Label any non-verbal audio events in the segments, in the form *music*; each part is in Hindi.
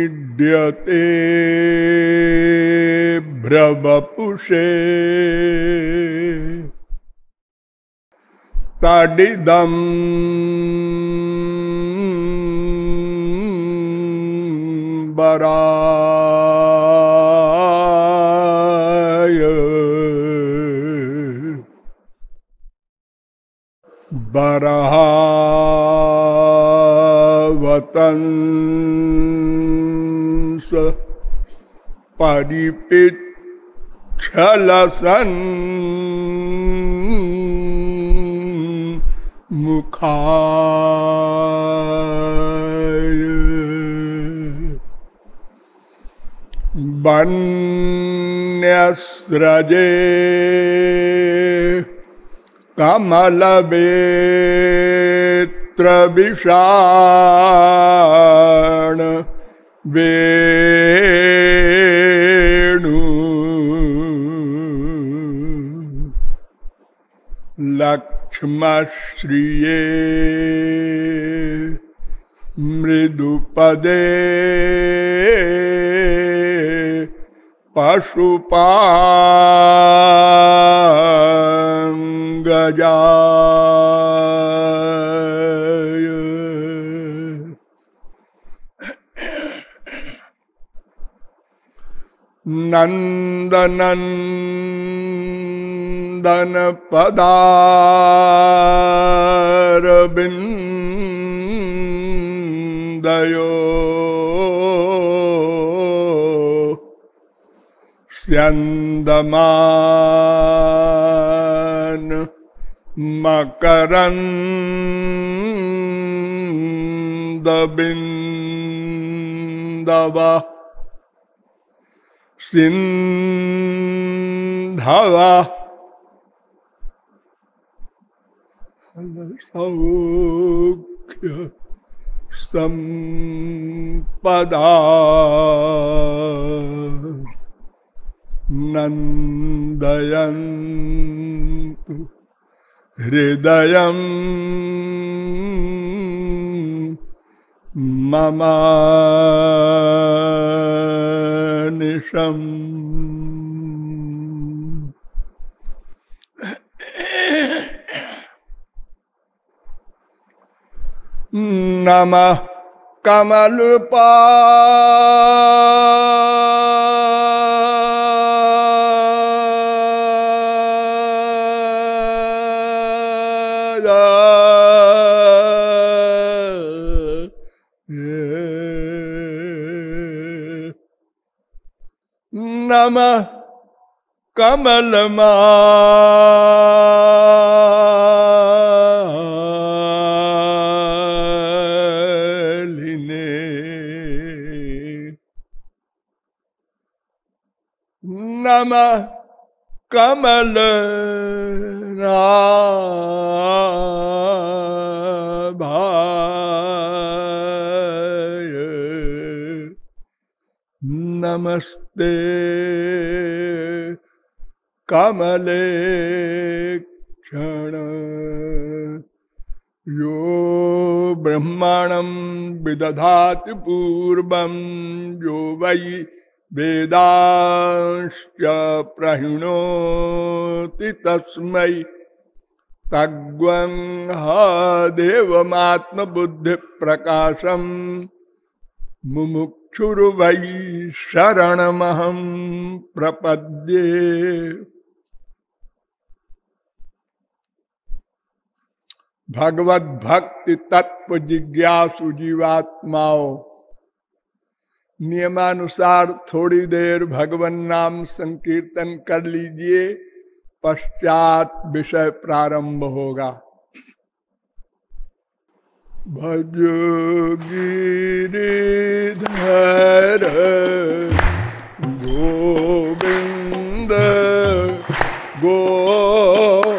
नौमीड्यते भ्रवपुषे तडिदम् बराय बरहावतंस परिपिच्छलसन् मुखाय। वन्यस्रजे कमलवेत्रविषाण वेणु। लक्ष्मश्रिये मृदुपदे पशुपाङ्गजाय नन्दनन्दन पदारविन्दयो स्यन्दमान मकरन्दबिन्दव सिन्धव सौख्य सम्पदा नन्दयन्तु हृदयम् मम निशम्। नमः कमलपाय नमः कमलमालिने नमः कमल भाय। कमले क्षण। यो ब्रह्माणं विदधाति पूर्वं यो वै वेदांश्च प्रहिणोति तस्मै। तग्वं ह देवमात्मबुद्धिप्रकाशम् मुमुक्षुर्वै शरणमहं प्रपद्ये। भगवत भक्ति तत्व जिज्ञासु जीवात्माओं। नियमानुसार थोड़ी देर भगवन नाम संकीर्तन कर लीजिए, पश्चात विषय प्रारंभ होगा। भज गिरिधर गोविंद गोपाला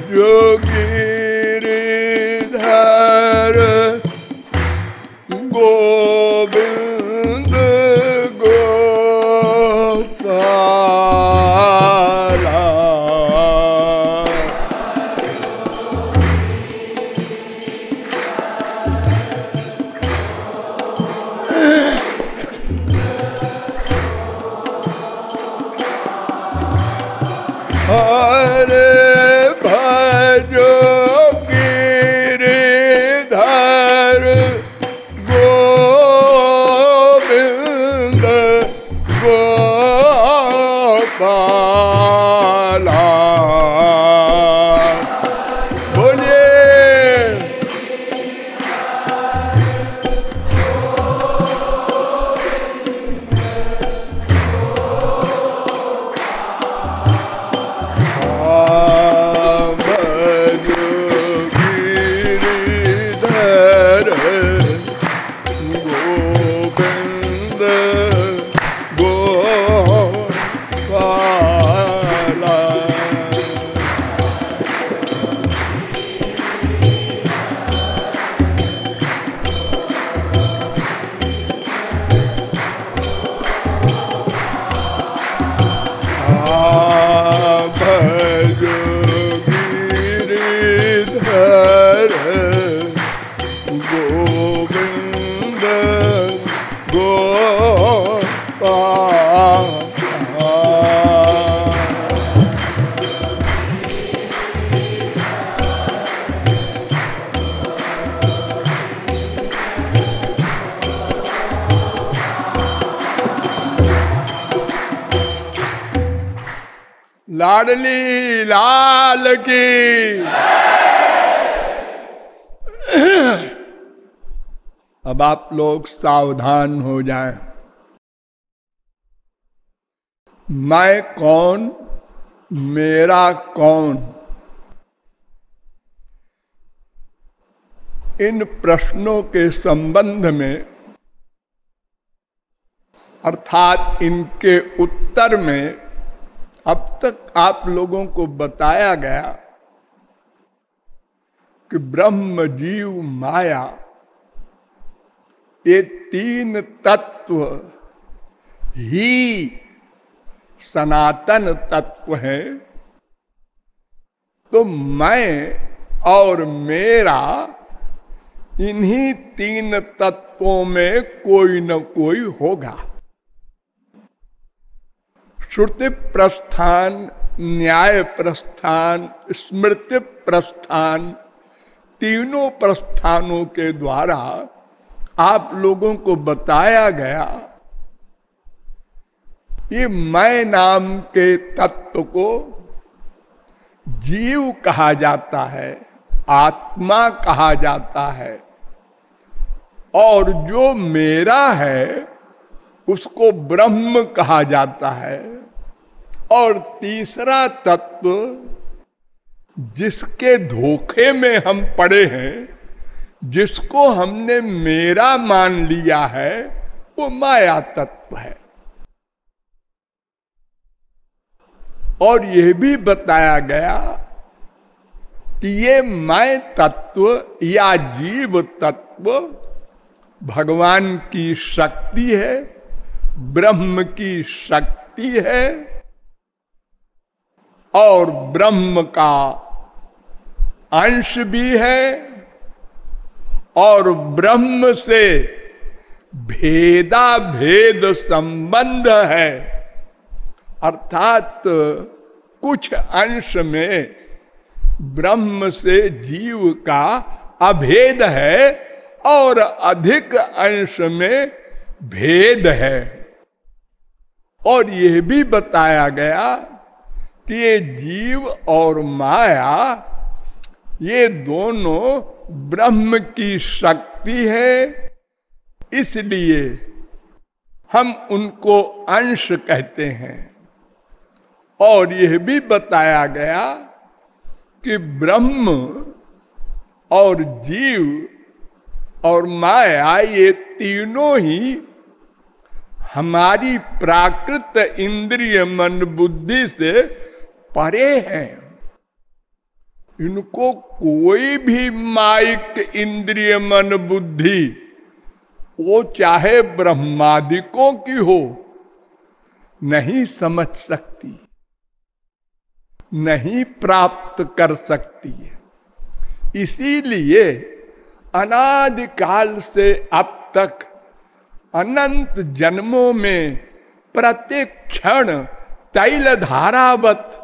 joking. लाडली लाल की। अब आप लोग सावधान हो जाएँ। मैं कौन? मेरा कौन? इन प्रश्नों के संबंध में, अर्थात इनके उत्तर में अब तक आप लोगों को बताया गया कि ब्रह्म जीव माया, ये तीन तत्व ही सनातन तत्व है। तो मैं और मेरा इन्हीं तीन तत्वों में कोई न कोई होगा। श्रुति प्रस्थान न्याय प्रस्थान स्मृति प्रस्थान तीनों प्रस्थानों के द्वारा आप लोगों को बताया गया ये मैं नाम के तत्व को जीव कहा जाता है, आत्मा कहा जाता है, और जो मेरा है, उसको ब्रह्म कहा जाता है। और तीसरा तत्व, जिसके धोखे में हम पड़े हैं, जिसको हमने मेरा मान लिया है, वो माया तत्व है। और यह भी बताया गया कि ये मैं तत्व या जीव तत्व भगवान की शक्ति है, ब्रह्म की शक्ति है और ब्रह्म का अंश भी है और ब्रह्म से भेदा भेद संबंध है। अर्थात कुछ अंश में ब्रह्म से जीव का अभेद है और अधिक अंश में भेद है। और यह भी बताया गया कि ये जीव और माया, ये दोनों ब्रह्म की शक्ति है। इसलिए हम उनको अंश कहते हैं। और यह भी बताया गया कि ब्रह्म और जीव और माया, ये तीनों ही हमारी प्राकृत इंद्रिय मन बुद्धि से परे हैं। इनको कोई भी माइक, इंद्रिय, मन, बुद्धि, वो चाहे ब्रह्मादिकों की हो, नहीं समझ सकती, नहीं प्राप्त कर सकती है। इसीलिए अनादिकाल से अब तक अनंत जन्मों में प्रत्येक क्षण तैल धारावत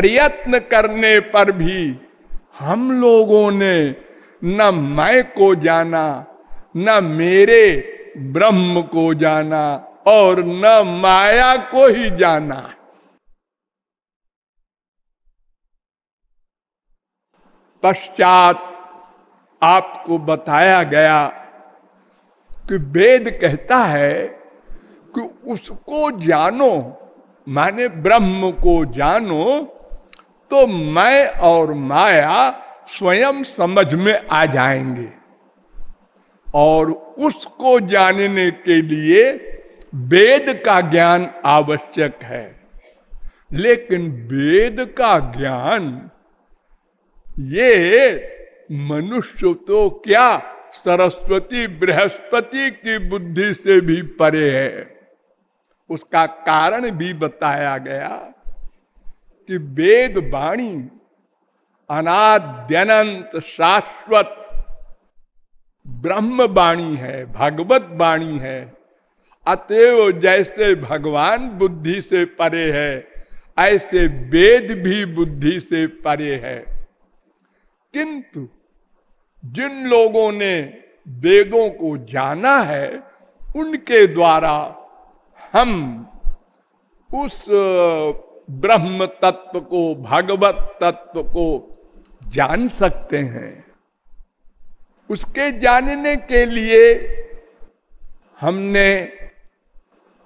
प्रयत्न करने पर भी हम लोगों ने न मैं को जाना, न मेरे ब्रह्म को जाना और न माया को ही जाना। पश्चात आपको बताया गया कि वेद कहता है कि उसको जानो, माने ब्रह्म को जानो तो मैं और माया स्वयं समझ में आ जाएँगे। और उसको जानने के लिए वेद का ज्ञान आवश्यक है। लेकिन वेद का ज्ञान, ये मनुष्य तो क्या सरस्वती बृहस्पति की बुद्धि से भी परे है। उसका कारण भी बताया गया। कि वेद वाणी अनाद्यनंत शाश्वत ब्रह्म वाणी है, भगवत वाणी है। अतएव जैसे भगवान बुद्धि से परे है, ऐसे वेद भी बुद्धि से परे है। किंतु जिन लोगों ने वेदों को जाना है, उनके द्वारा हम उस ब्रह्म तत्व को भगवत तत्व को जान सकते हैं। उसके जानने के लिए हमने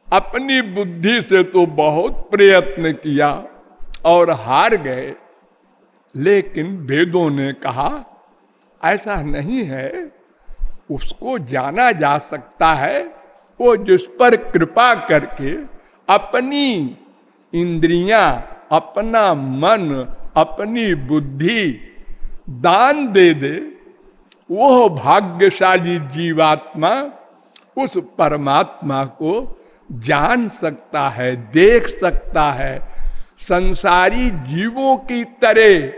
अपनी बुद्धि से तो बहुत प्रयत्न किया और हार गए, लेकिन वेदों ने कहा, ऐसा नहीं है। उसको जाना जा सकता है। वो जिस पर कृपा करके अपनी इंद्रियाँ, अपना मन, अपनी बुद्धि दान दे दे वो भाग्यशाली जीवात्मा उस परमात्मा को जान सकता है, देख सकता है। संसारी जीवों की तरह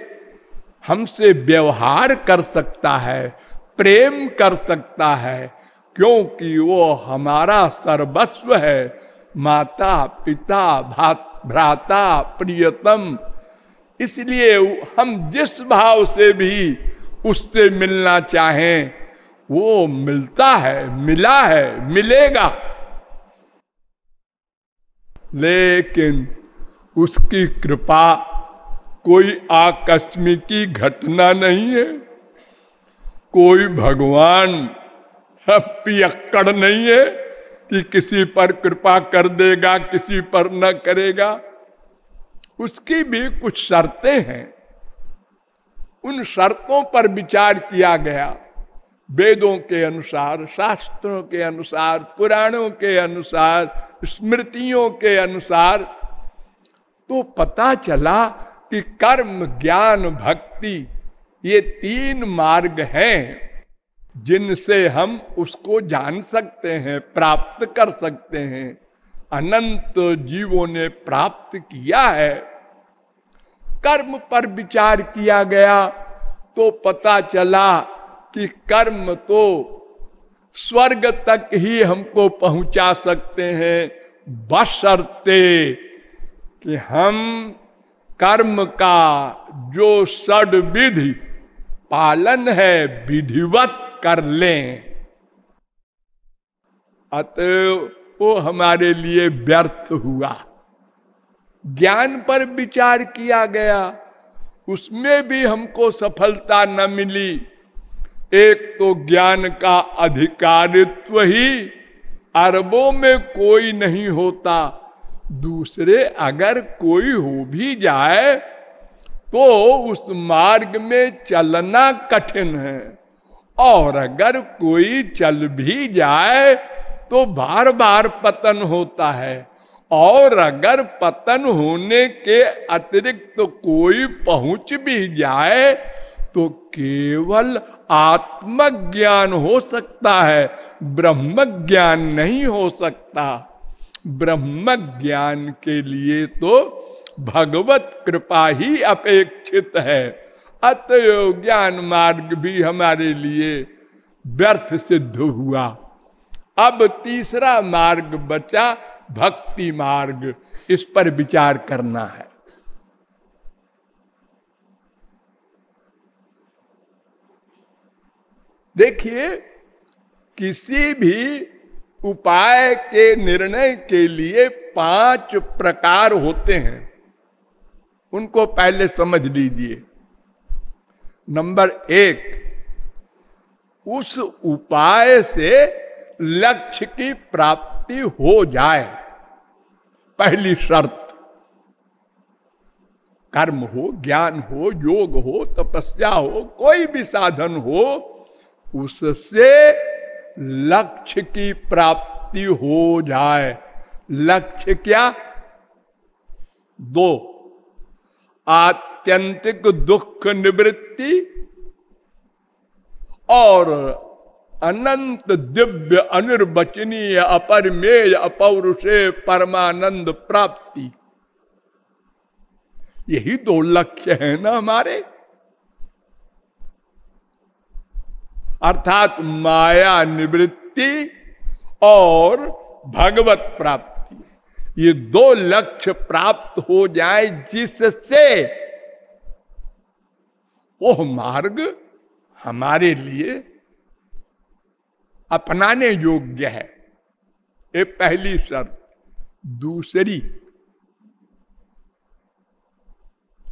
हमसे व्यवहार कर सकता है, प्रेम कर सकता है, क्योंकि वो हमारा सर्वस्व है, माता, पिता भ्राता प्रियतम, इसलिए हम जिस भाव से भी उससे मिलना चाहें, वो मिलता है, मिला है, मिलेगा। लेकिन उसकी कृपा कोई आकस्मिकी घटना नहीं है। कोई भगवान पियक्कड़ नहीं है। कि किसी पर कृपा कर देगा, किसी पर न करेगा। उसकी भी कुछ शर्तें हैं। उन शर्तों पर विचार किया गया। वेदों के अनुसार, शास्त्रों के अनुसार, पुराणों के अनुसार, स्मृतियों के अनुसार तो पता चला कि कर्म, ज्ञान, भक्ति ये तीन मार्ग हैं। जिनसे हम उसको जान सकते हैं, प्राप्त कर सकते हैं। अनंत जीवों ने प्राप्त किया है। कर्म पर विचार किया गया तो पता चला कि कर्म तो स्वर्ग तक ही हमको पहुँचा सकते हैं। बशर्ते कि हम कर्म का जो सड विधि पालन है, विधिवत कर लें। अतः वो हमारे लिए व्यर्थ हुआ। ज्ञान पर विचार किया गया। उसमें भी हमको सफलता न मिली। एक तो ज्ञान का अधिकारित्व ही अरबों में कोई नहीं होता। दूसरे अगर कोई हो भी जाए तो उस मार्ग में चलना कठिन है। और अगर कोई चल भी जाए तो बार बार पतन होता है। और अगर पतन होने के अतिरिक्त तो कोई पहुँच भी जाए तो केवल आत्मज्ञान हो सकता है ब्रह्म ज्ञान नहीं हो सकता। ब्रह्म ज्ञान के लिए तो भगवत कृपा ही अपेक्षित है। अतएव ज्ञान मार्ग भी हमारे लिए व्यर्थ सिद्ध हुआ। अब तीसरा मार्ग बचा, भक्ति मार्ग। इस पर विचार करना है। देखिए, किसी भी उपाय के निर्णय के लिए पाँच प्रकार होते हैं। उनको पहले समझ लीजिए। नंबर एक, उस उपाय से लक्ष्य की प्राप्ति हो जाए। पहली शर्त, कर्म हो, ज्ञान हो, योग हो, तपस्या हो, कोई भी साधन हो, उससे लक्ष्य की प्राप्ति हो जाए। लक्ष्य क्या? दो आत्यंतिक दुख निवृत्ति और अनंत दिव्य अनिर्वचनीय अपरमेय अपौरुषे परमानंद प्राप्ति। यही तो लक्ष्य है ना हमारे। अर्थात माया निवृत्ति और भगवत प्राप्ति। ये दो लक्ष्य प्राप्त हो जाए जिससे वो मार्ग हमारे लिए अपनाने योग्य है। ये पहली शर्त। दूसरी,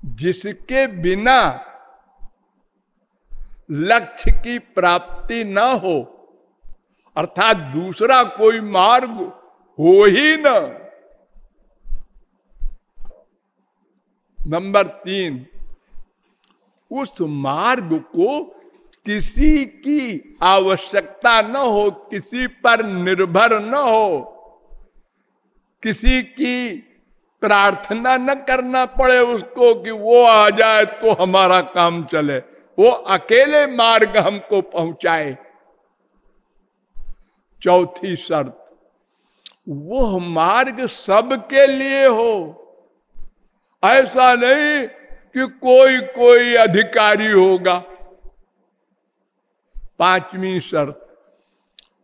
जिसके बिना लक्ष्य की प्राप्ति न हो, अर्थात दूसरा कोई मार्ग हो ही न। नंबर तीन उस मार्ग को किसी की आवश्यकता न हो, किसी पर निर्भर न हो, किसी की प्रार्थना न करना पड़े उसको कि वो आ जाए तो हमारा काम चले। वो अकेले मार्ग हमको पहुँचाए। चौथी शर्त वो मार्ग सबके लिए हो। ऐसा नहीं कि कोई कोई अधिकारी होगा। पांचवी शर्त,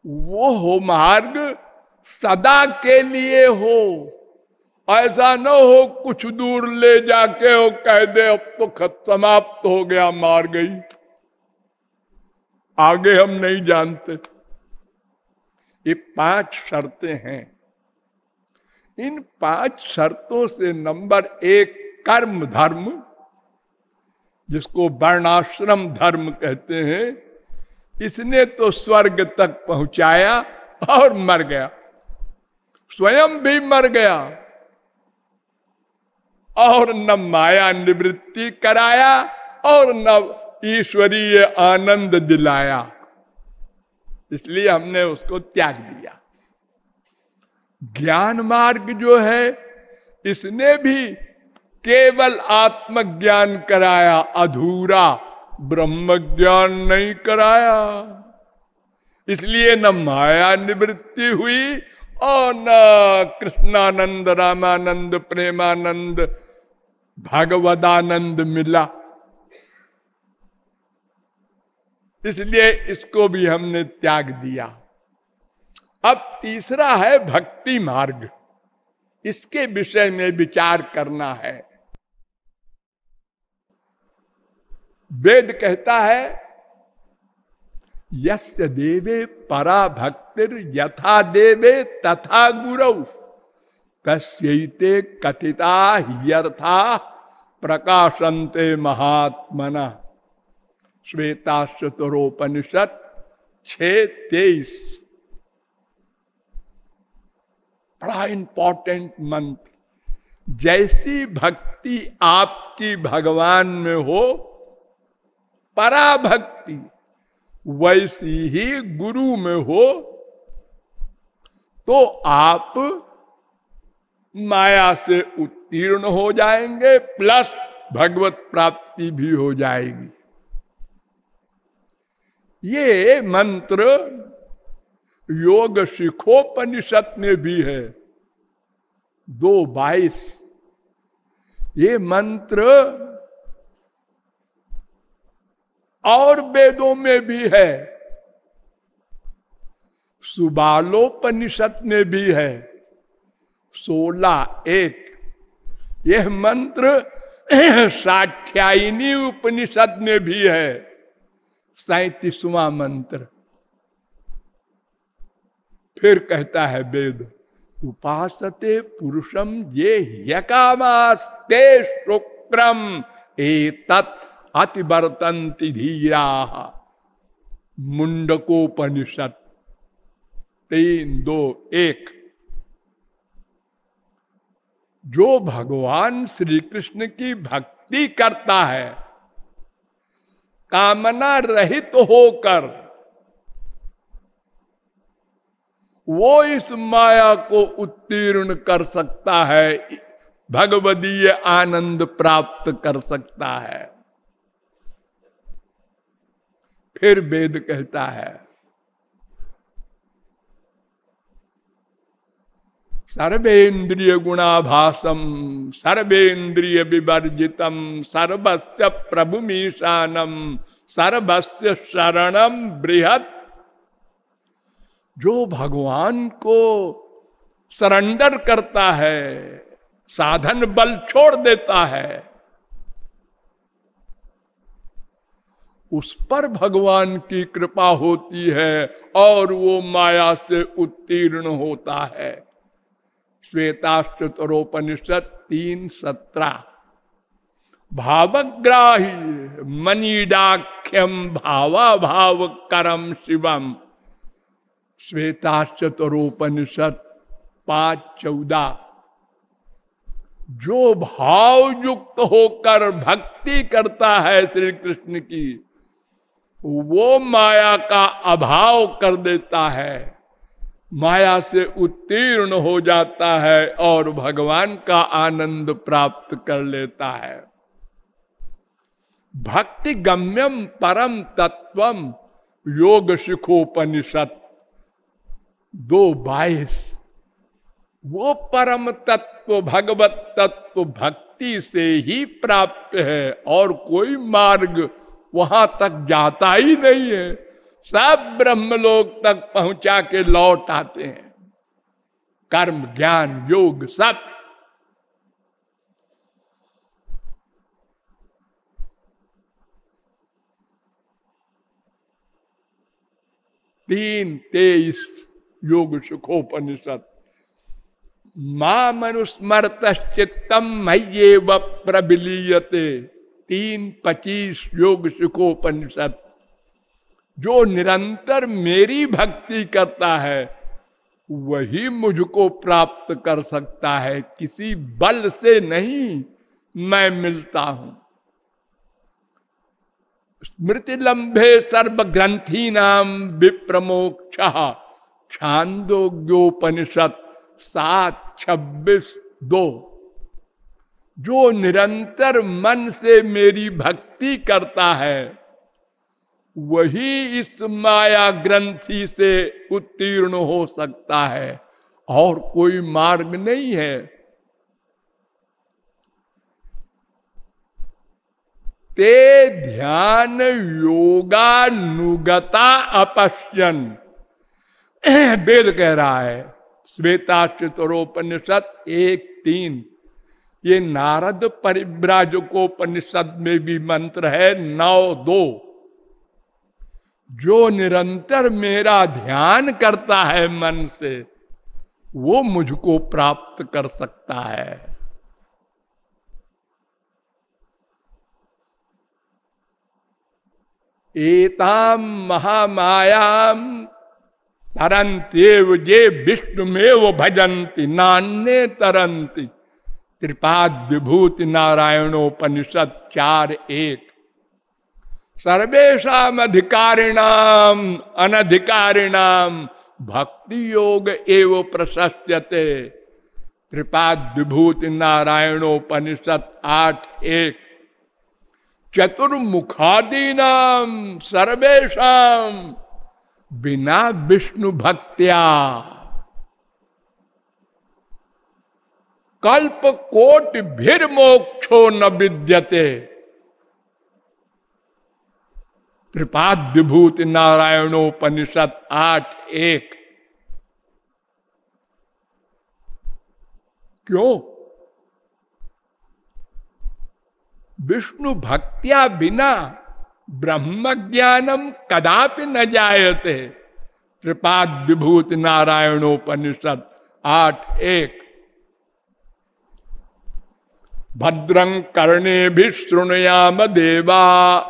वो हो मार्ग सदा के लिए हो। ऐसा न हो कुछ दूर ले जाके वो कह दे, अब तो खत समाप्त हो गया मार गई आगे हम नहीं जानते। ये पाँच शर्तें हैं। इन पाँच शर्तों से नंबर एक, कर्म धर्म जिसको वर्णाश्रम धर्म कहते हैं, इसने तो स्वर्ग तक पहुँचाया और मर गया। स्वयं भी मर गया और न माया निवृत्ति कराया और न ईश्वरीय आनंद दिलाया। इसलिए हमने उसको त्याग दिया। ज्ञान मार्ग जो है, इसने भी केवल आत्मज्ञान कराया, अधूरा। ब्रह्म ज्ञान नहीं कराया। इसलिए न माया निवृत्ति हुई और न कृष्णानंद, रामानंद, प्रेमानंद भगवदानंद मिला। इसलिए इसको भी हमने त्याग दिया। अब तीसरा है भक्ति मार्ग। इसके विषय में विचार करना है। वेद कहता है, यस्य देवे परा भक्तिर यथा देवे तथा गुरु तस्ते कथिता यर्था प्रकाशंते महात्मना। श्वेताश्चतरोपनिषद छ तेईस बड़ा इंपॉर्टेंट मंत्र। जैसी भक्ति आपकी भगवान में हो पराभक्ति, वैसी ही गुरु में हो तो आप माया से उत्तीर्ण हो जाएँगे, प्लस भगवत प्राप्ति भी हो जाएगी। ये मंत्र योग शिखोपनिषद में भी है। दो बाईस। ये मंत्र और वेदों में भी है। सुबालोपनिषद में भी है। सोलह एक। यह मंत्र साठ्यायनी उपनिषद में भी है। सैतीसवा मंत्र। फिर कहता है वेद, उपासते पुरुषम ये यकामास्ते शुक्रम ए तत् अतिवर्तंति धीरा। मुंडकोपनिषद तीन, दो, एक। जो भगवान श्री कृष्ण की भक्ति करता है, कामना रहित होकर, वो इस माया को उत्तीर्ण कर सकता है, भगवदीय आनंद प्राप्त कर सकता है। फिर वेद कहता है। सर्वेन्द्रिय गुणाभासम सर्वेन्द्रिय विवर्जितम सर्वस्य प्रभु मीशानम सर्वस्य शरणम बृहत। जो भगवान को सरेंडर करता है, साधन बल छोड़ देता है उस पर भगवान की कृपा होती है और वो माया से उत्तीर्ण होता है। श्वेताश्चतरोपनिषद तीन सत्रह। भावग्राही मनीडाख्यम भावा भाव करम शिवम श्वेताश्चतरोपनिषद पाँच चौदह। जो भाव युक्त होकर भक्ति करता है श्री कृष्ण की वो माया का अभाव कर देता है। माया से उत्तीर्ण हो जाता है और भगवान का आनंद प्राप्त कर लेता है। भक्ति गम्यम परम तत्वम योग शिखोपनिषद। दो बाईस। वो परम तत्व, भगवत तत्व भक्ति से ही प्राप्त है और कोई मार्ग वहाँ तक जाता ही नहीं है। सब ब्रह्म लोग तक पहुँचा के लौट आते हैं। कर्म, ज्ञान, योग, सब। तीन तेईस योग सुखोपनिषद। माँ मनुस्मृत चित्तम मये व प्रबिलीयते। तीन पच्चीस योग सुखोपनिषद। जो निरंतर मेरी भक्ति करता है, वही मुझको प्राप्त कर सकता है। किसी बल से नहीं मैं मिलता हूँ। स्मृति लंबे सर्व ग्रंथी नाम विप्रमोक्ष। छांदोग्योपनिषद सात छब्बीस दो। जो निरंतर मन से मेरी भक्ति करता है, वही इस माया ग्रंथि से उत्तीर्ण हो सकता है। और कोई मार्ग नहीं है। ते ध्यान योगानुगता अपश्यन। *clears throat* वेद कह रहा है श्वेता चित्रोपनिषद एक तीन। ये नारद परिव्राजकोपनिषद में भी मंत्र है नौ दो। जो निरंतर मेरा ध्यान करता है मन से, वो मुझको प्राप्त कर सकता है। एताम महामायाम तरंत्यव जे विष्णुमेव भजंती नान्य तरंती त्रिपाद विभूति नारायणोपनिषद चार एक। सर्वेशा अधिकारिणाम अनधिकारिणाम भक्ति योग एव प्रशस्यते त्रिपाद विभूति नारायणोपनिषद आठ एक। चतुर्मुखादीना सर्वेशा बिना विष्णु भक्त्या कल्प कोट भीर मोक्षो न विद्यते। त्रिपाद विभूति नारायणोपनिषद आठ एक। क्यों? विष्णु भक्तिया बिना ब्रह्म ज्ञानम कदापि न जायते। त्रिपाद विभूति नारायणोपनिषद आठ एक। भद्रं कर्णे भी श्रृणयाम देवा।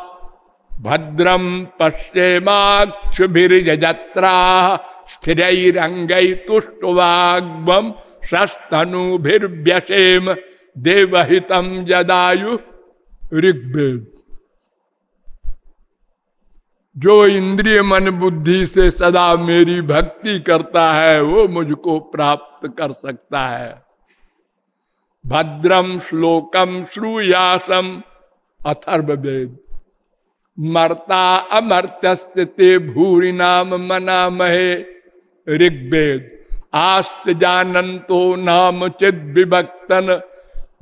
भद्रम पश्चिमाक्षुभिर्जत्रा स्थिरंग तुष्टवाग्म शस्तनुभिर्व्यसेम देवहितम जदायु ऋग्वेद। जो इंद्रिय मन बुद्धि से सदा मेरी भक्ति करता है, वो मुझको प्राप्त कर सकता है। भद्रम श्लोकम श्रूयासम। अथर्वेद मरता अमर्त्य भूरी नाम मना महे ऋग्वेद। आस्त जानंतो नाम चिद विभक्तन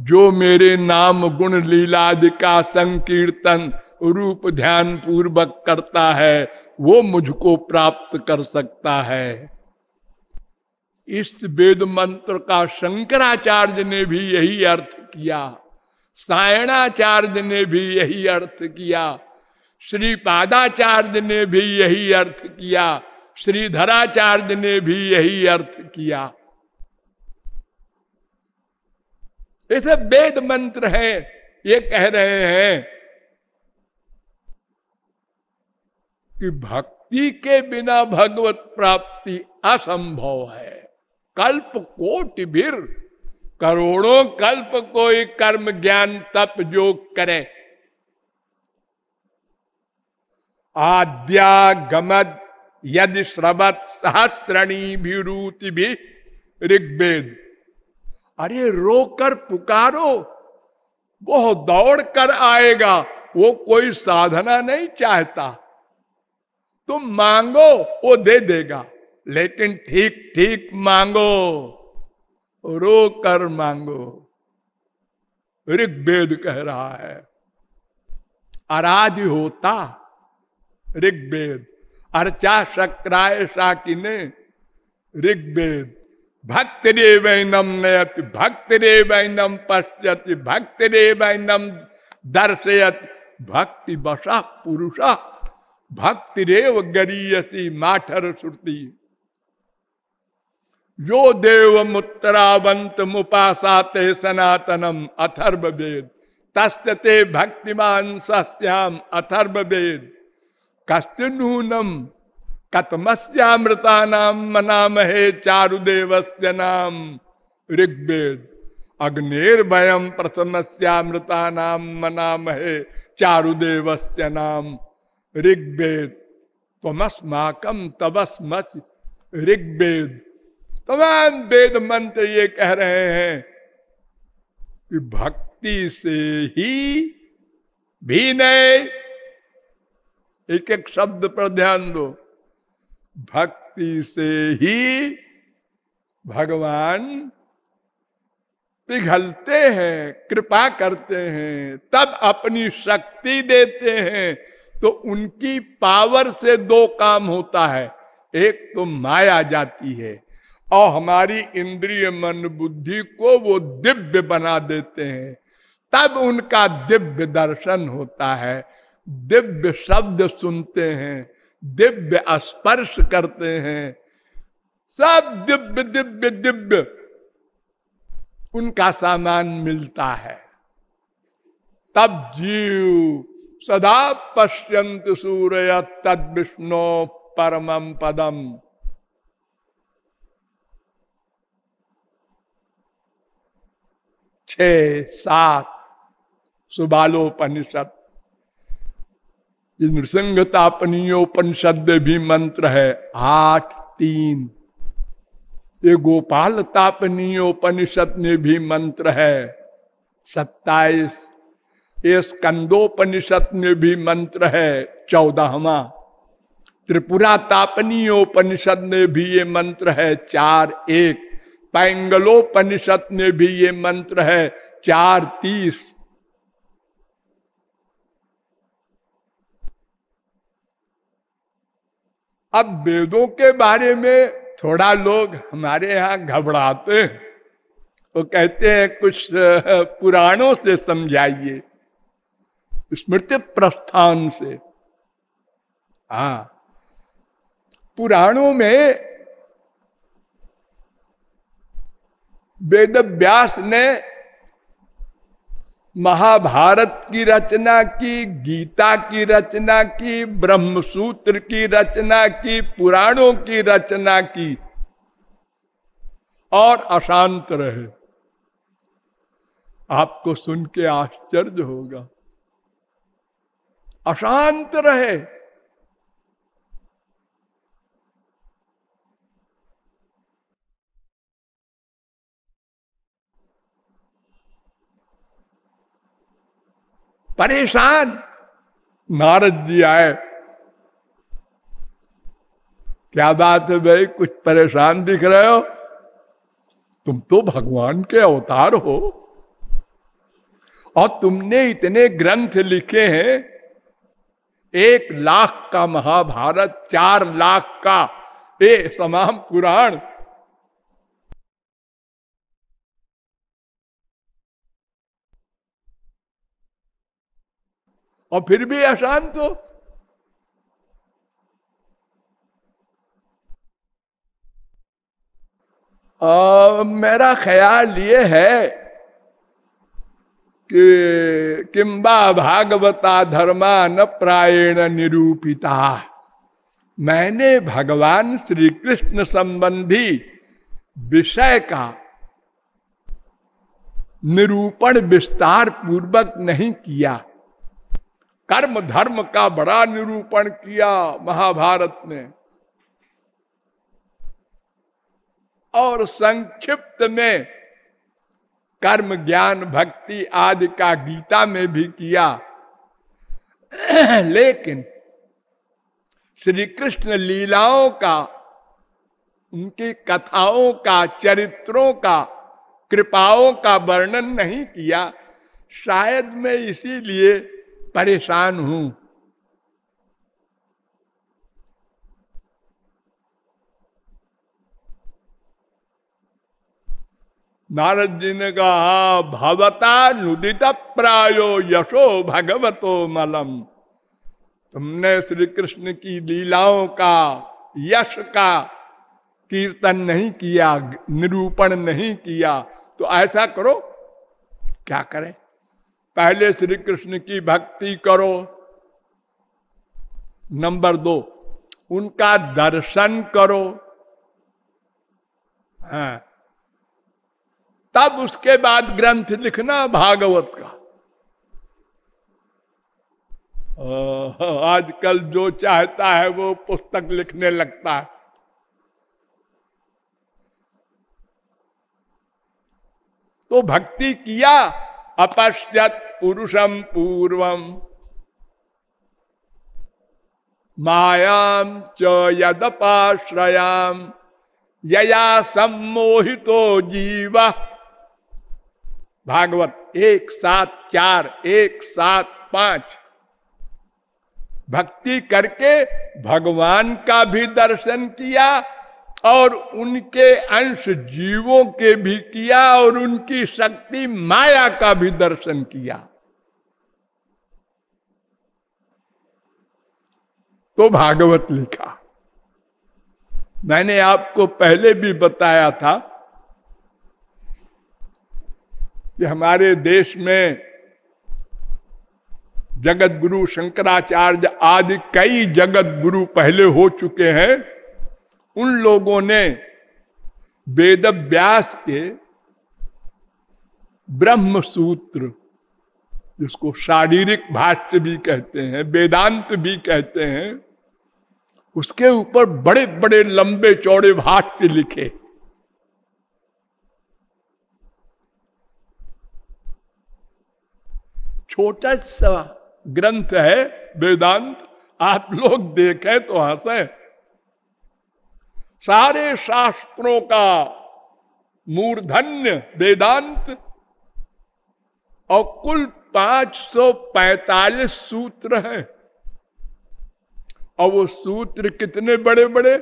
जो मेरे नाम गुण लीलादि का संकीर्तन, रूप ध्यान पूर्वक करता है, वो मुझको प्राप्त कर सकता है। इस वेद मंत्र का शंकराचार्य ने भी यही अर्थ किया, सायणाचार्य ने भी यही अर्थ किया श्री पादाचार्य ने भी यही अर्थ किया, श्रीधराचार्य ने भी यही अर्थ किया। ऐसे वेद मंत्र है, ये कह रहे हैं कि भक्ति के बिना भगवत प्राप्ति असंभव है। कल्प कोटि भीर। करोड़ों कल्प कोई कर्म ज्ञान तप जो करे। आद्या गमद यदि श्रवत सहस्रणी रूति भी ऋग्वेद। अरे रोकर पुकारो, वो दौड़ कर आएगा, वो कोई साधना नहीं चाहता। तुम मांगो, वो दे देगा। लेकिन ठीक ठीक मांगो रो कर मांगो। ऋग्वेद कह रहा है, आराध्य होता ऋग्वेद। अर्चा शक्राय शाकिने ऋग्वेद। भक्त रे वैनम नयत भक्त रे वैनम भक्ति रे वैनम दर्शयत। भक्ति बसा पुरुषा भक्ति रेव गरीयसी, माठर श्रुति। जो देव मुत्रावंत मुपासाते सनातनम अथर्व वेद तस्ते भक्तिमान सस्याम अथर्व वेद कस्त नूनम कतमस्यामृता नाम मनामहे चारुदेवस्य नाम ऋग्वेद। अग्निर्भयम प्रथमस्यामृता नाम मनामहे चारुदेवस्य नाम ऋग्वेद। तमस्माकम तबस्मस ऋग्वेद। तमाम वेद मंत्र ये कह रहे हैं कि भक्ति से ही भी नहीं एक एक शब्द पर ध्यान दो। भक्ति से ही भगवान पिघलते हैं, कृपा करते हैं, तब अपनी शक्ति देते हैं। तो उनकी पावर से दो काम होता है। एक तो माया जाती है और हमारी इंद्रिय मन बुद्धि को वो दिव्य बना देते हैं। तब उनका दिव्य दर्शन होता है। दिव्य शब्द सुनते हैं, दिव्य स्पर्श करते हैं। सब दिव्य दिव्य दिव्य उनका सामान मिलता है। तब जीव सदा पश्यंत सूर्य तद विष्णु परमम पदम। छ, सात, सुबालोपनिषद। नृसिंग तापनीयोपनिषद भी मंत्र है। आठ, तीन। ये गोपाल तापनीयोपनिषद में भी मंत्र है। सत्ताईस। ये स्कंदोपनिषद में भी मंत्र है। चौदहवा। त्रिपुरा तापनीयोपनिषद में भी ये मंत्र है। चार, एक। पैंगलोपनिषद में भी ये मंत्र है, चार तीस। अब वेदों के बारे में थोड़ा लोग हमारे यहाँ घबराते हैं। वो कहते हैं, कुछ पुराणों से समझाइए। स्मृति प्रस्थान से। हा। पुराणों में वेद व्यास ने महाभारत की रचना की, गीता की रचना की, ब्रह्मसूत्र की रचना की, पुराणों की रचना की और अशांत रहे। आपको सुन के आश्चर्य होगा। अशांत रहे। परेशान। नारद जी आए। क्या बात है भाई, कुछ परेशान दिख रहे हो? तुम तो भगवान के अवतार हो। और तुमने इतने ग्रंथ लिखे हैं, एक लाख का महाभारत, चार लाख का ए समाम पुराण और फिर भी अशांत हो। मेरा ख्याल ये है कि किम्बा भागवता धर्मा न प्रायण निरूपिता। मैंने भगवान श्री कृष्ण संबंधी विषय का निरूपण विस्तार पूर्वक नहीं किया। कर्म धर्म का बड़ा निरूपण किया महाभारत में और संक्षिप्त में कर्म, ज्ञान, भक्ति आदि का गीता में भी किया। *clears throat* लेकिन श्री कृष्ण लीलाओं का, उनकी कथाओं का, चरित्रों का, कृपाओं का वर्णन नहीं किया। शायद मैं इसीलिए परेशान हूँ। नारद जी ने कहा, भवता नुदित प्रायो यशो भगवतो मलम। तुमने श्री कृष्ण की लीलाओं का, यश का कीर्तन नहीं किया, निरूपण नहीं किया तो ऐसा करो, क्या करें? पहले श्री कृष्ण की भक्ति करो। नंबर दो, उनका दर्शन करो। हाँ। तब उसके बाद ग्रंथ लिखना भागवत का। आजकल जो चाहता है वो पुस्तक लिखने लगता है। तो भक्ति किया अपश्यत पुरुषम पूर्वम। मायाम च यदपाश्रयाम यया सम्मोहितो जीव। भागवत एक सात चार, एक सात पाँच। भक्ति करके भगवान का भी दर्शन किया और उनके अंश जीवों के भी किया और उनकी शक्ति माया का भी दर्शन किया। तो भागवत लिखा। मैंने आपको पहले भी बताया था कि हमारे देश में जगत गुरु शंकराचार्य आदि कई जगत गुरु पहले हो चुके हैं। उन लोगों ने वेद व्यास के ब्रह्म सूत्र जिसको शारीरिक भाष्य भी कहते हैं, वेदांत भी कहते हैं, उसके ऊपर बड़े बड़े लंबे चौड़े भाष्य लिखे। छोटा सा ग्रंथ है वेदांत, आप लोग देखें तो हंसे। सारे शास्त्रों का मूर्धन्य वेदांत और कुल 545 सूत्र हैं। और वो सूत्र कितने बड़े बड़े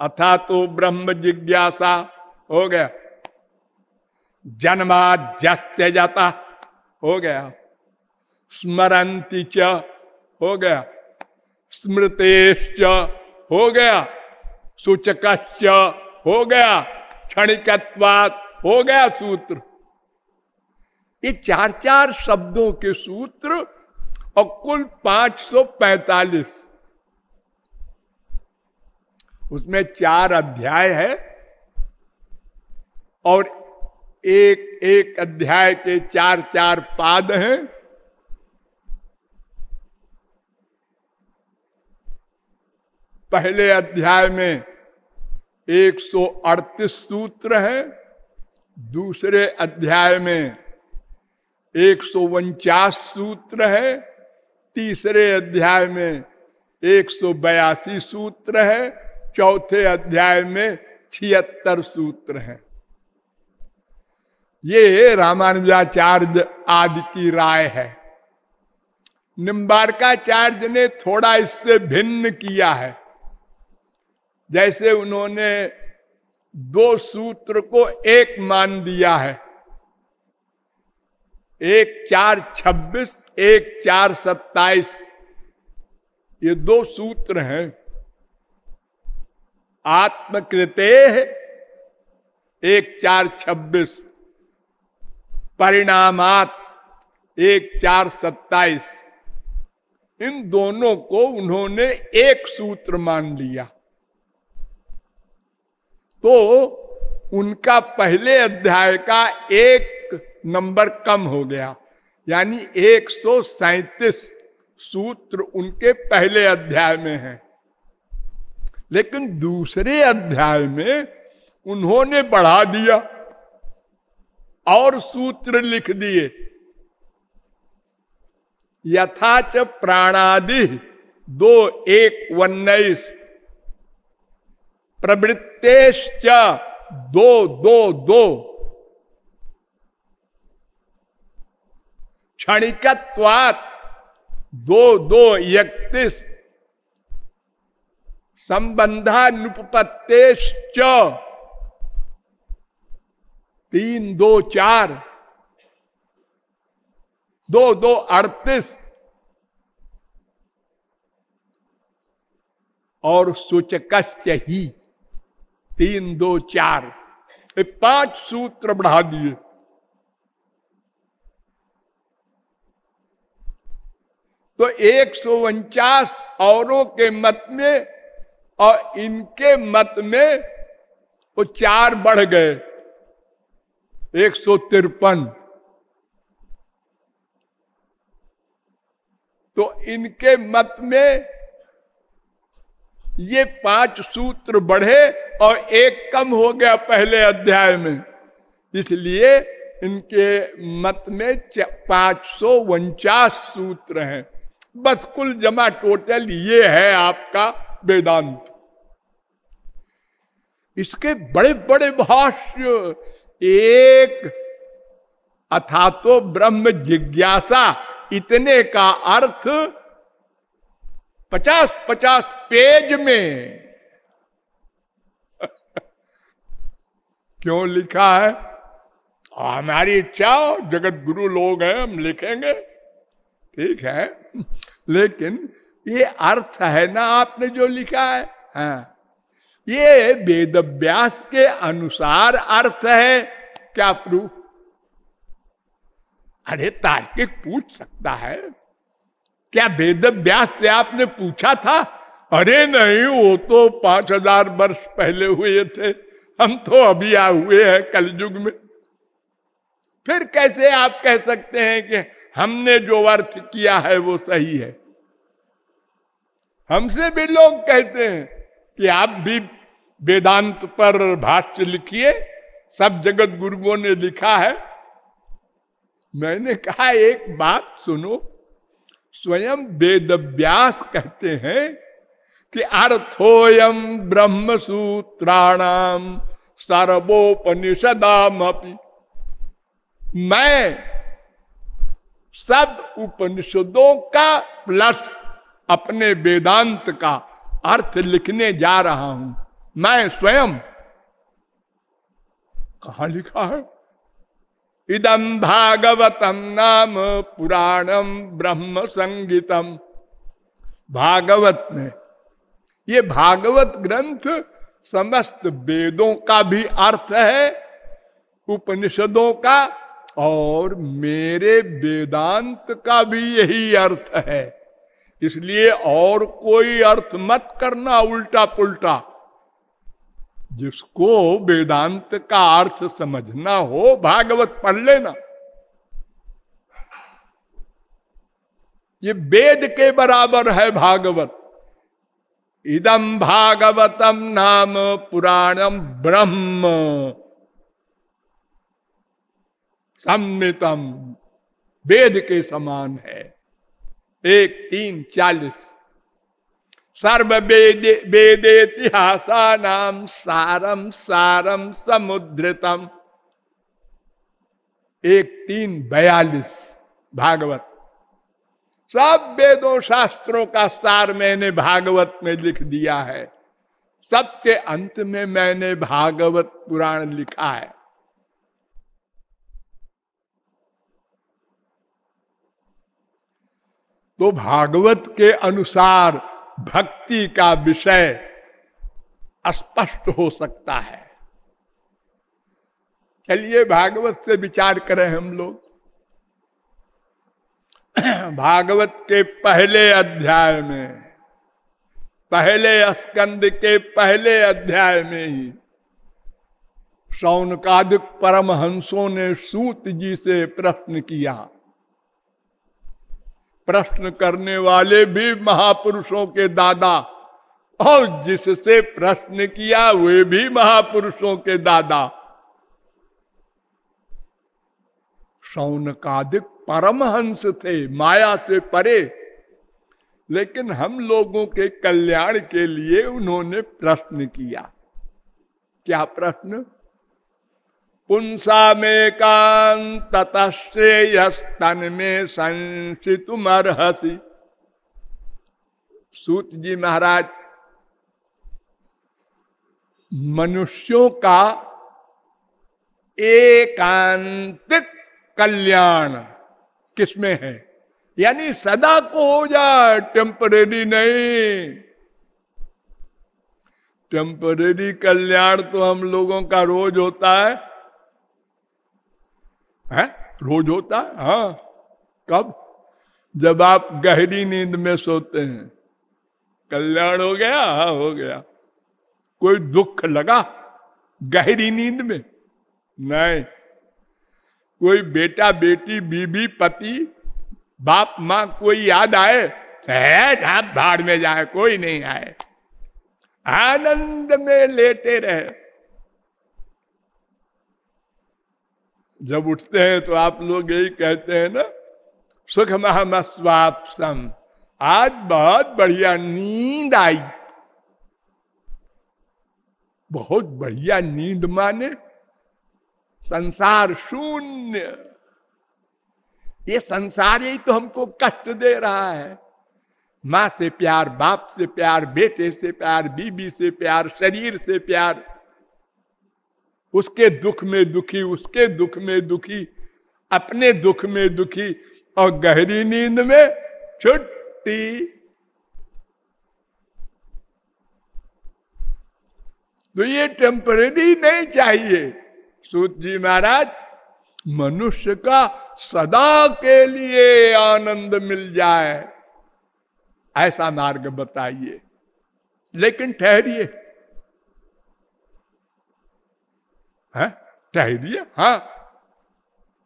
अथा तो ब्रह्म जिज्ञासा हो गया। जन्माद्यस्य जाता हो गया। स्मरंती च हो गया। स्मृतेश्च हो गया। सूचक हो गया, क्षणिकत्वात हो गया सूत्र। ये चार चार शब्दों के सूत्र और कुल 545 उसमें चार अध्याय है और एक एक अध्याय के चार चार पाद हैं। पहले अध्याय में 138 सूत्र है, दूसरे अध्याय में एक सौ उनचास सूत्र है, तीसरे अध्याय में एक सौ बयासी सूत्र है, चौथे अध्याय में छिहत्तर सूत्र है। ये रामानुजाचार्य आदि की राय है। निम्बारकाचार्य ने थोड़ा इससे भिन्न किया है। जैसे उन्होंने दो सूत्र को एक मान दिया है। एक चार छब्बीस, एक चार सत्ताईस। ये दो सूत्र हैं। आत्मकृते एक चार छब्बीस। परिणामात, एक चार सत्ताईस। इन दोनों को उन्होंने एक सूत्र मान लिया। तो उनका पहले अध्याय का एक नंबर कम हो गया। यानी एक सूत्र उनके पहले अध्याय में है। लेकिन दूसरे अध्याय में उन्होंने बढ़ा दिया और सूत्र लिख दिए। यथाच प्राणादि दो एक उन्नीस प्रवृत्तेश्च दो दो दो। क्षणिकत्वात दो दो इकतीस संबंधानुपत्तेश्च तीन, दो, चार। दो दो, अड़तीस। और सूचक ही। तीन, दो, चार। पाँच सूत्र बढ़ा दिए। तो एक सौ उनचास औरों के मत में और इनके मत में वो चार बढ़ गए। एक सौ तिरपन। तो इनके मत में ये पाँच सूत्र बढ़े और एक कम हो गया पहले अध्याय में। इसलिए इनके मत में पाँच सौ उनचास सूत्र हैं। बस कुल जमा टोटल ये है आपका वेदांत। इसके बड़े बड़े भाष्य, एक अथा तो ब्रह्म जिज्ञासा, इतने का अर्थ पचास पचास पेज में। *laughs* क्यों लिखा है? हमारी इच्छा, जगत गुरु लोग हैं, हम लिखेंगे। ठीक है। *laughs* लेकिन ये अर्थ है ना आपने जो लिखा है? हाँ। ये वेद व्यास के अनुसार अर्थ है। क्या प्रूफ? अरे तार्किक पूछ सकता है। क्या वेद व्यास से आपने पूछा था? अरे नहीं, वो तो पाँच हज़ार वर्ष पहले हुए थे। हम तो अभी आ हुए हैं कलयुग में। फिर कैसे आप कह सकते हैं कि हमने जो अर्थ किया है, वो सही है? हमसे भी लोग कहते हैं कि आप भी वेदांत पर भाष्य लिखिए, सब जगत गुरुओं ने लिखा है। मैंने कहा, एक बात सुनो स्वयं वेद व्यास कहते हैं कि अर्थोयम ब्रह्म सूत्राणाम सर्वोपनिषदाम मैं सब उपनिषदों का प्लस अपने वेदांत का अर्थ लिखने जा रहा हूँ। मैं स्वयं कहा लिखा है? इदम भागवतम नाम पुराणम ब्रह्म संगीतम भागवत में, ये भागवत ग्रंथ समस्त वेदों का भी अर्थ है, उपनिषदों का, और मेरे वेदांत का भी यही अर्थ है। इसलिए और कोई अर्थ मत करना उल्टा पुल्टा जिसको वेदांत का अर्थ समझना हो, भागवत पढ़ लेना। ये वेद के बराबर है भागवत। इदम भागवतम नाम पुराणम ब्रह्म। सम्मितम वेद के समान है। एक, तीन, चालीस। सर्व इतिहासा नाम सारम सारम समुद्रतम एक तीन बयालीस भागवत सब वेदों शास्त्रों का सार मैंने भागवत में लिख दिया है सबके अंत में मैंने भागवत पुराण लिखा है तो भागवत के अनुसार भक्ति का विषय स्पष्ट हो सकता है। चलिए भागवत से विचार करें हम लोग। *clears throat* भागवत के पहले अध्याय में, पहले स्कंद के पहले अध्याय में ही सौनकादिक परमहंसों ने सूत जी से प्रश्न किया। प्रश्न करने वाले भी महापुरुषों के दादा और जिससे प्रश्न किया वे भी महापुरुषों के दादा। सौनकादिक परमहंस थे, माया से परे, लेकिन हम लोगों के कल्याण के लिए उन्होंने प्रश्न किया। क्या प्रश्न? पुंसा में कांत श्रेयस्तन में संसितुमर्हसी सूत जी महाराज, मनुष्यों का एकांतिक कल्याण किसमें है? यानी सदा को हो जाए टेम्परेरी नहीं। टेम्परेरी कल्याण तो हम लोगों का रोज होता है। है? रोज होता है? हाँ। कब? जब आप गहरी नींद में सोते हैं। कल्याण हो गया? हाँ हो गया। कोई दुख लगा गहरी नींद में? नहीं। कोई बेटा, बेटी, बीबी, पति, बाप, माँ, कोई याद आए? है झाप भाड़ में जाए, कोई नहीं आए। आनंद में लेटे रहे। जब उठते हैं तो आप लोग यही कहते हैं ना सुख महमस्वापसम आज बहुत बढ़िया नींद आई। बहुत बढ़िया नींद माने संसार शून्य। ये संसार ही तो हमको कष्ट दे रहा है। माँ से प्यार, बाप से प्यार, बेटे से प्यार, बीबी से प्यार, शरीर से प्यार। उसके दुख में दुखी, उसके दुख में दुखी, अपने दुख में दुखी, और गहरी नींद में छुट्टी। तो ये टेम्परेरी नहीं चाहिए। सूत जी महाराज, मनुष्य का सदा के लिए आनंद मिल जाए। ऐसा मार्ग बताइए। लेकिन ठहरिए। ठहरिए हाँ।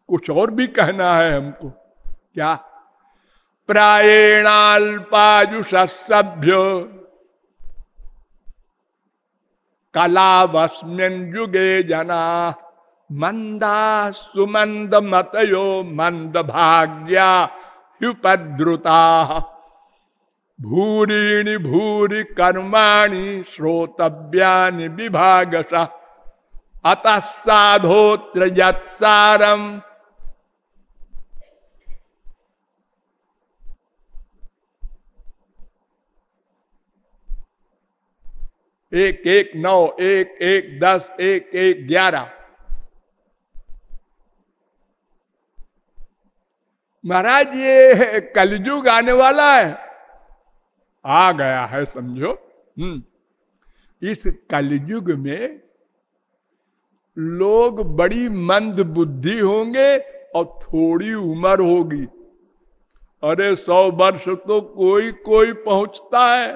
कुछ और भी कहना है हमको? क्या? प्राएणाल्पायुष सभ्य कलावस्मिन युगे जना मंदा सुमंद मतयो मंद भाग्या उपद्रुता भूरीणि भूरि कर्माणि श्रोतव्यानि विभागश। अतः साधोत्र यत्सारम एक एक, नौ, एक एक, दस, एक एक, ग्यारह। महाराज, ये कलयुग आने वाला है। आ गया है, समझो। हम्म। इस कलयुग में लोग बड़ी मंद बुद्धि होंगे और थोड़ी उम्र होगी। अरे सौ वर्ष तो कोई कोई पहुँचता है।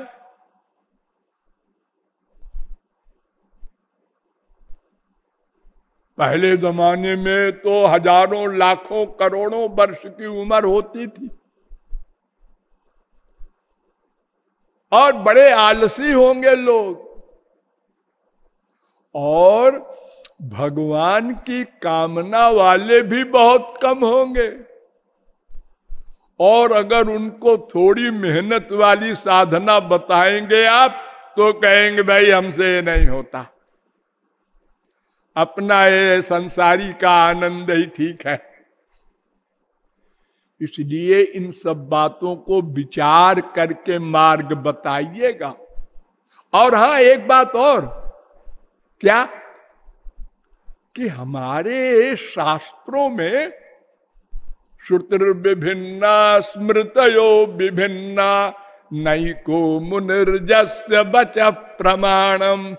पहले जमाने में तो हज़ारों, लाखों, करोड़ों वर्ष की उम्र होती थी। और बड़े आलसी होंगे लोग। और भगवान की कामना वाले भी बहुत कम होंगे। और अगर उनको थोड़ी मेहनत वाली साधना बताएँगे आप तो कहेंगे, भाई, हमसे ये नहीं होता। अपना ये संसारी का आनंद ही ठीक है। इसलिए इन सब बातों को विचार करके मार्ग बताइएगा। और हाँ एक बात और। क्या? कि हमारे शास्त्रों में श्रुतिर विभिन्ना स्मृतयो विभिन्ना नई को मुनिर्जस्य बच प्रमाणम।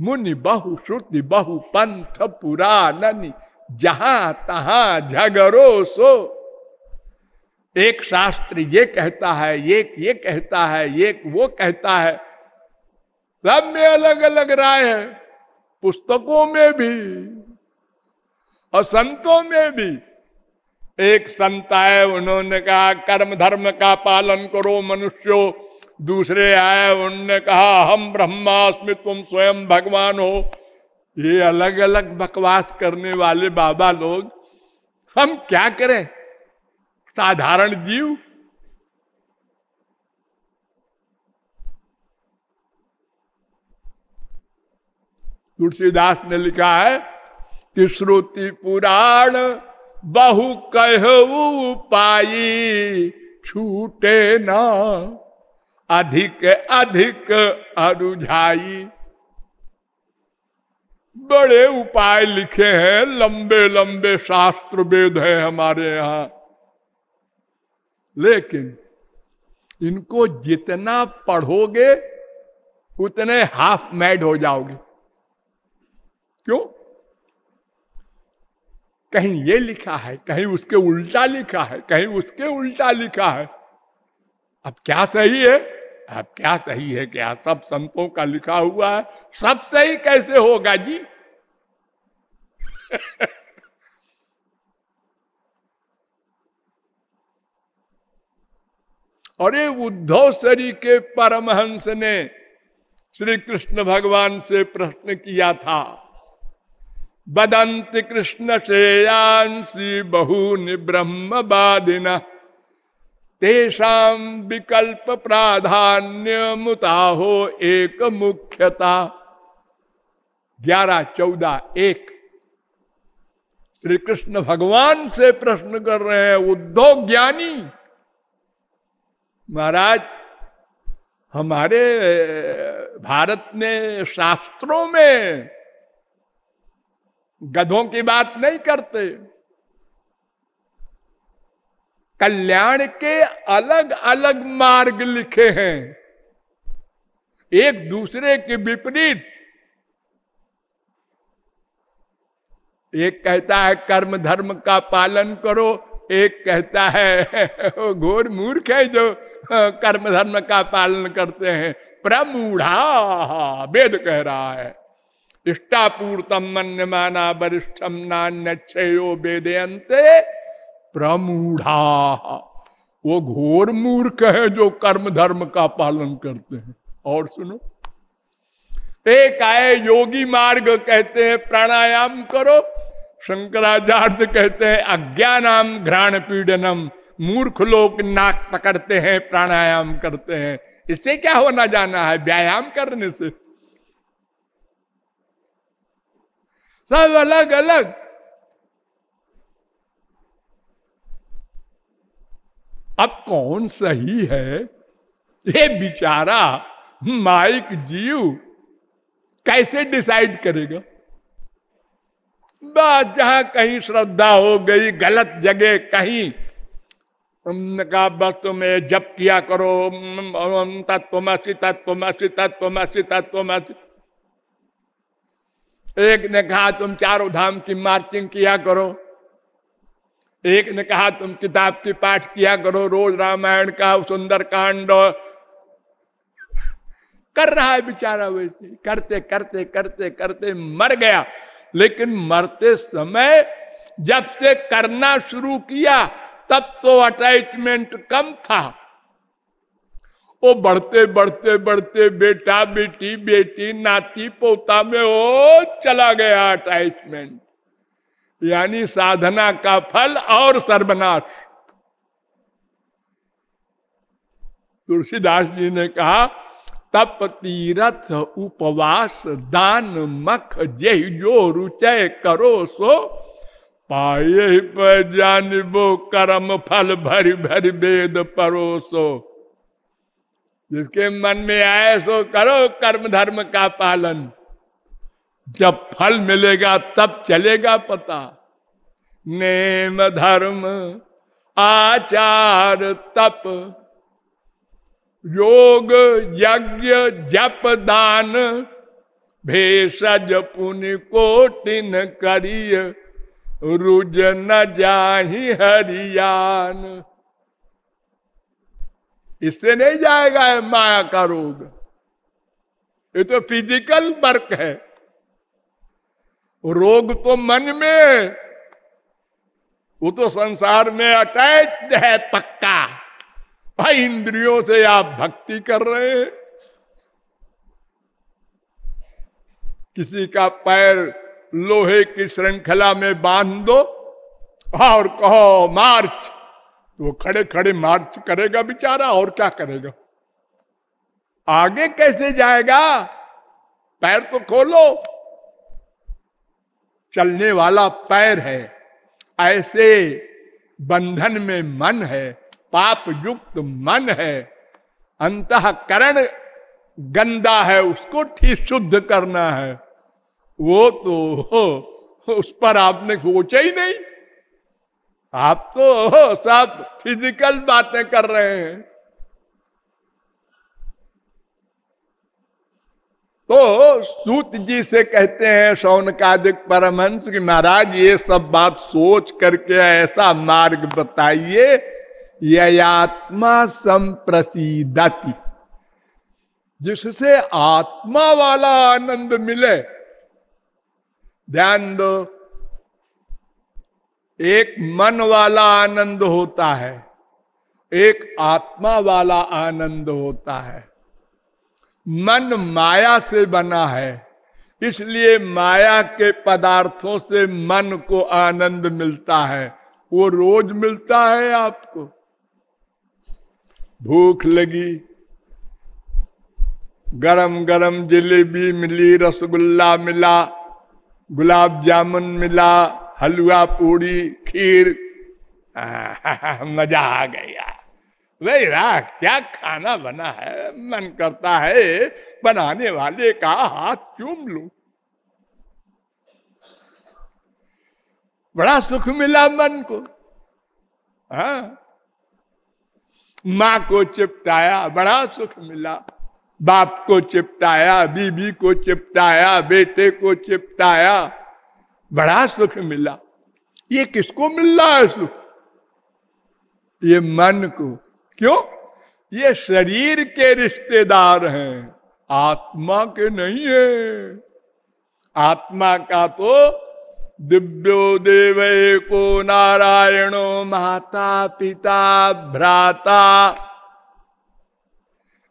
मुनि बहु श्रुति बहु पंथ पुरानी जहाँ तहा झगरो सो एक शास्त्र ये कहता है, एक ये कहता है, एक वो कहता है। सब में अलग अलग राय है। पुस्तकों में भी और संतों में भी, एक संत आए, उन्होंने कहा, कर्म धर्म का पालन करो मनुष्यों। दूसरे आए, उन्होंने कहा, हम ब्रह्मास्मि, तुम स्वयं भगवान हो। ये अलग अलग बकवास करने वाले बाबा लोग, हम क्या करें? साधारण जीव तुलसीदास ने लिखा है कि श्रुति पुराण बहु कह पाई छूटे न। अधिक अधिक अरुझाई। बड़े उपाय लिखे हैं, लंबे लंबे शास्त्र वेद है हमारे यहाँ। लेकिन इनको जितना पढ़ोगे, उतने हाफ़ मैड हो जाओगे। क्यों? कहीं ये लिखा है, कहीं उसके उल्टा लिखा है, कहीं उसके उल्टा लिखा है। अब क्या सही है? अब क्या सही है क्या सब संतों का लिखा हुआ है? सब सही कैसे होगा जी? *laughs* अरे उद्धव शरी के परमहंस ने श्री कृष्ण भगवान से प्रश्न किया था। बदंत कृष्ण श्रेयांसी बहु ब्रह्म बादिना तेषाम विकल्प प्राधान्य मुताहो एक मुख्यता। ग्यारह चौदह एक। श्री कृष्ण भगवान से प्रश्न कर रहे हैं, उद्धव ज्ञानी। महाराज, हमारे भारत में शास्त्रों में गधों की बात नहीं करते। कल्याण के अलग अलग मार्ग लिखे हैं। एक दूसरे के विपरीत। एक कहता है कर्म धर्म का पालन करो। एक कहता है घोर मूर्ख है जो कर्म धर्म का पालन करते हैं। प्रमूढ़ा वेद कह रहा है। इष्टापूर्तम मन माना वरिष्ठम नान्यो वेदयंते प्रमूढ़ा। वो घोर मूर्ख है जो कर्म धर्म का पालन करते हैं। और सुनो, एक आए योगी मार्ग कहते हैं, प्राणायाम करो। शंकराचार्य कहते हैं, अज्ञानाम घ्राण पीड़नम, मूर्ख लोग नाक पकड़ते हैं, प्राणायाम करते हैं। इससे क्या होना जाना है? व्यायाम करने से। सब अलग अलग। अब कौन सही है? ये बिचारा माइक जीव कैसे डिसाइड करेगा? बस जहाँ कहीं श्रद्धा हो गई, गलत जगह कहीं का बस तुम्हें जप किया करो तत्वमसी तत्वमसी तत्वमसी तत्वमसी। एक ने कहा, तुम चारों धाम की मार्चिंग किया करो। एक ने कहा, तुम किताब की पाठ किया करो। रोज रामायण का, सुंदर कांड। कर रहा है बेचारा वैसे। करते करते करते करते मर गया। लेकिन मरते समय जब से करना शुरू किया, तब तो अटैचमेंट कम था। वो बढ़ते बढ़ते बढ़ते, बेटा, बेटी बेटी, नाती, पोता में वो चला गया अटैचमेंट यानी साधना का फल और सर्वनाश। तुलसीदास जी ने कहा, तप तीरथ उपवास दान मख जे जो रुचय करो सो, पाए पर जानबो कर्म फल भर भर वेद परोसो जिसके मन में आए सो करो कर्म धर्म का पालन। जब फल मिलेगा, तब चलेगा पता। नेम धर्म, आचार तप, योग यज्ञ जप दान, भेषज पुण्य कोटिन करिय, रुज न जाही हरियान इससे नहीं जाएगा है माया का रोग। ये तो फ़िज़िकल वर्क है। रोग तो मन में, वो तो संसार में अटैच है पक्का। भाई, इंद्रियों से आप भक्ति कर रहे हैं। किसी का पैर लोहे की श्रृंखला में बाँध दो और कहो, मार्च वो खड़े खड़े मार्च करेगा बेचारा और क्या करेगा? आगे कैसे जाएगा? पैर तो खोलो। चलने वाला पैर है। ऐसे बंधन में मन है। पाप युक्त मन है। अंतकरण गंदा है। उसको ठीक शुद्ध करना है। वो तो उस पर आपने सोचा ही नहीं। आप तो सब फ़िज़िकल बातें कर रहे हैं। तो सूत जी से कहते हैं सौनकादिक परमहंस की महाराज, ये सब बात सोच करके ऐसा मार्ग बताइए यत्मा संप्रसिदति। जिससे आत्मा वाला आनंद मिले। ध्यान दो एक मन वाला आनंद होता है, एक आत्मा वाला आनंद होता है। मन माया से बना है, इसलिए माया के पदार्थों से मन को आनंद मिलता है। वो रोज मिलता है आपको। भूख लगी गरम गरम जलेबी मिली, रसगुल्ला मिला, गुलाब जामुन मिला हलवा पूरी खीर। *laughs* मज़ा आ गया। वही वाह क्या खाना बना है? मन करता है, बनाने वाले का हाथ चूम लू। बड़ा सुख मिला मन को। हाँ। माँ को चिपटाया, बड़ा सुख मिला। बाप को चिपटाया, बीबी को चिपटाया, बेटे को चिपटाया। बड़ा सुख मिला। ये किसको मिल रहा है सुख? ये मन को। क्यों? ये शरीर के रिश्तेदार हैं, आत्मा के नहीं है। आत्मा का तो दिव्यो देव को नारायणो माता, पिता, भ्राता।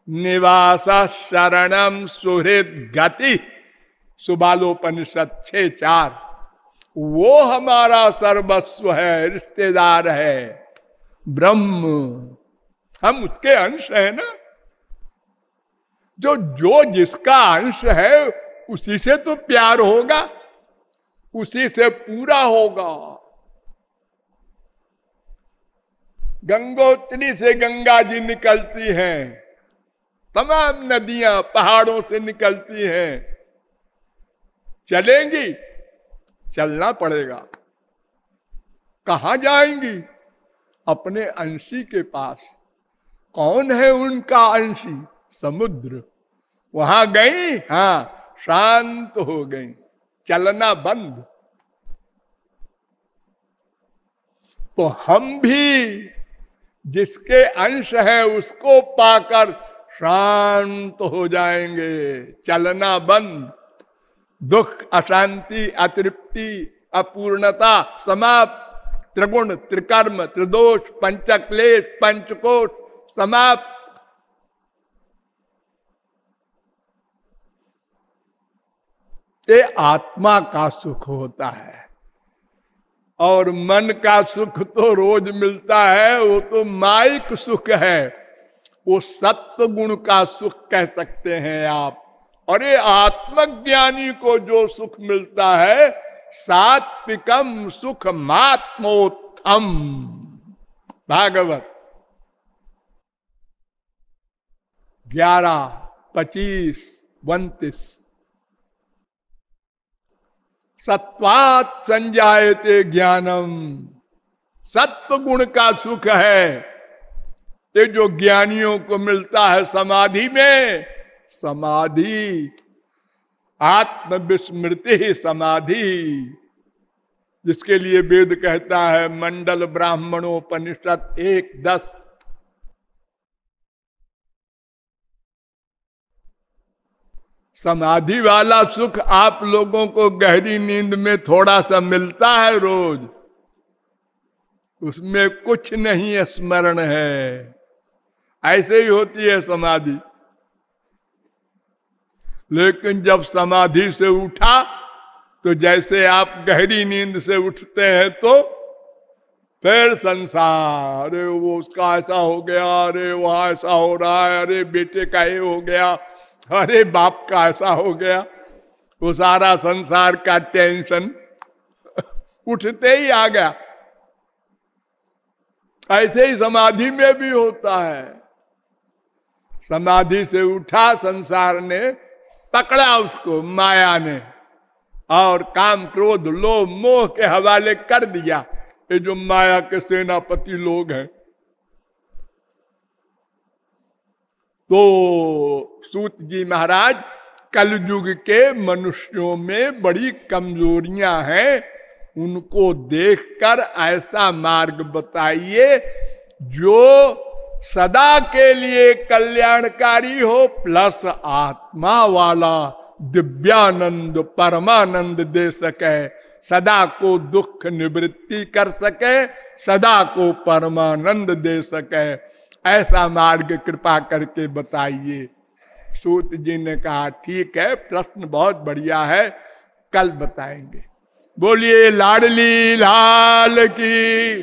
निवास शरणम सुहृद गति। सुबालोपनिषद छे चार। वो हमारा सर्वस्व है, रिश्तेदार है। ब्रह्म, हम उसके अंश है ना। जो जो जिसका अंश है, उसी से तो प्यार होगा, उसी से पूरा होगा। गंगोत्री से गंगा जी निकलती हैं, तमाम नदियाँ पहाड़ों से निकलती हैं। चलेंगी चलना पड़ेगा। कहा जाएँगी? अपने अंशी के पास। कौन है उनका अंशी? समुद्र। वहाँ गई? हाँ शांत हो गई। चलना बंद। तो हम भी जिसके अंश है, उसको पाकर शांत हो जाएँगे। चलना बंद। दुख, अशांति, अतृप्ति, अपूर्णता, समाप्त, त्रिगुण, त्रिकर्म, त्रिदोष, पंचक्लेश, पंचकोश, समाप्त। ये आत्मा का सुख होता है और मन का सुख तो रोज मिलता है, वो तो माइक सुख है। वो सत्व गुण का सुख कह सकते हैं आप। ये आत्मज्ञानी को जो सुख मिलता है, सात्विकम सुख मात्मोत्थम भागवत। ग्यारह, पच्चीस, उन्तीस। सत्वात संजायते ज्ञानम। सत्व गुण का सुख है। ये जो ज्ञानियों को मिलता है समाधि में समाधि। आत्मविस्मृति ही समाधि, जिसके लिए वेद कहता है, मंडल ब्राह्मणोपनिषद एक दस। समाधि वाला सुख आप लोगों को गहरी नींद में थोड़ा सा मिलता है रोज। उसमें कुछ नहीं स्मरण है। ऐसे ही होती है समाधि। लेकिन जब समाधि से उठा तो जैसे आप गहरी नींद से उठते हैं तो फिर संसार, अरे, वो उसका ऐसा हो गया, अरे, वहाँ ऐसा हो रहा है, अरे, बेटे का ये हो गया, अरे, बाप का ऐसा हो गया। वो सारा संसार का टेंशन *laughs* उठते ही आ गया। ऐसे ही समाधि में भी होता है। समाधि से उठा, संसार ने पकड़ा उसको माया ने और काम क्रोध, लोभ, मोह के हवाले कर दिया। ये जो माया के सेनापति लोग हैं तो सूत जी महाराज, कलयुग के मनुष्यों में बड़ी कमजोरियाँ हैं। उनको देखकर ऐसा मार्ग बताइए जो सदा के लिए कल्याणकारी हो, प्लस आत्मा वाला दिव्यानंद, परमानंद दे सके। सदा को दुख निवृत्ति कर सके, सदा को परमानंद दे सके। ऐसा मार्ग कृपा करके बताइए। सूत जी ने कहा, ठीक है, प्रश्न बहुत बढ़िया है, कल बताएँगे। बोलिए, लाडली लाल की